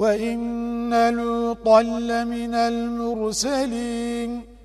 وإن لوطا لمن المرسلين